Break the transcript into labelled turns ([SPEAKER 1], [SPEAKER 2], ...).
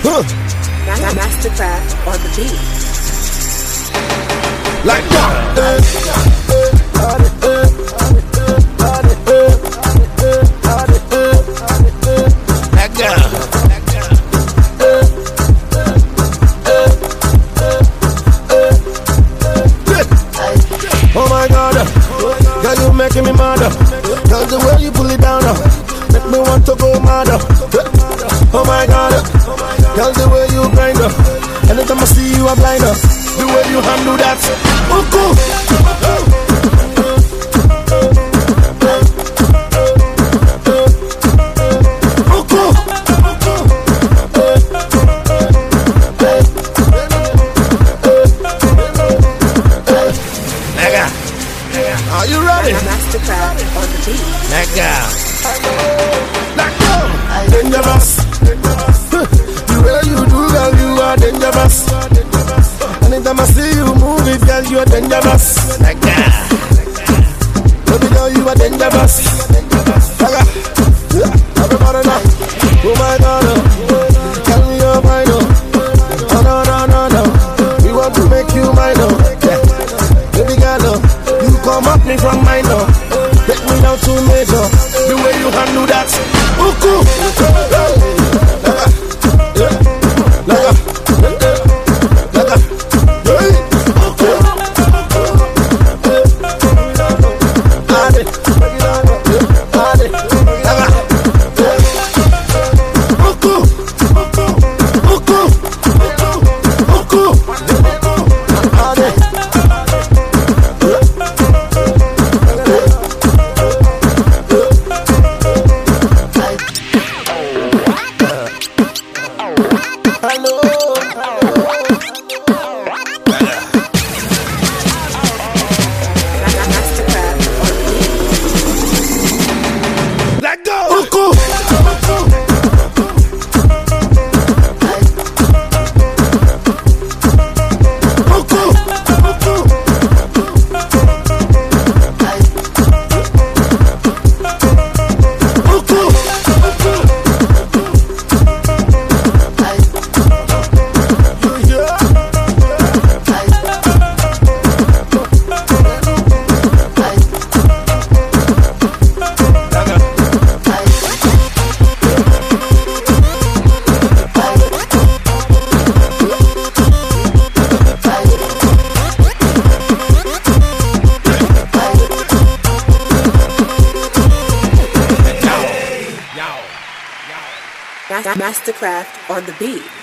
[SPEAKER 1] Huh.
[SPEAKER 2] Ma- Masterkraft on the beat.
[SPEAKER 1] Like that. That girl. Oh my god, girl, you making me mad. Girl, the way you pull it down, you handle that. Oh are you ready?
[SPEAKER 2] Ma- Masterkraft on the beat.
[SPEAKER 1] Nigga. Let go. Dangerous. You are dangerous. Nigga. Baby girl, you are dangerous. Know. Oh my God. oh. Me your. Oh no, no, no, no. We want to make you mine. Oh. Yeah. Baby girl, oh, you come up me from mine. Oh. Me down to major. Oh. The way you handle that. Oh, cool.
[SPEAKER 2] Ma- Ma- Masterkraft on the beat.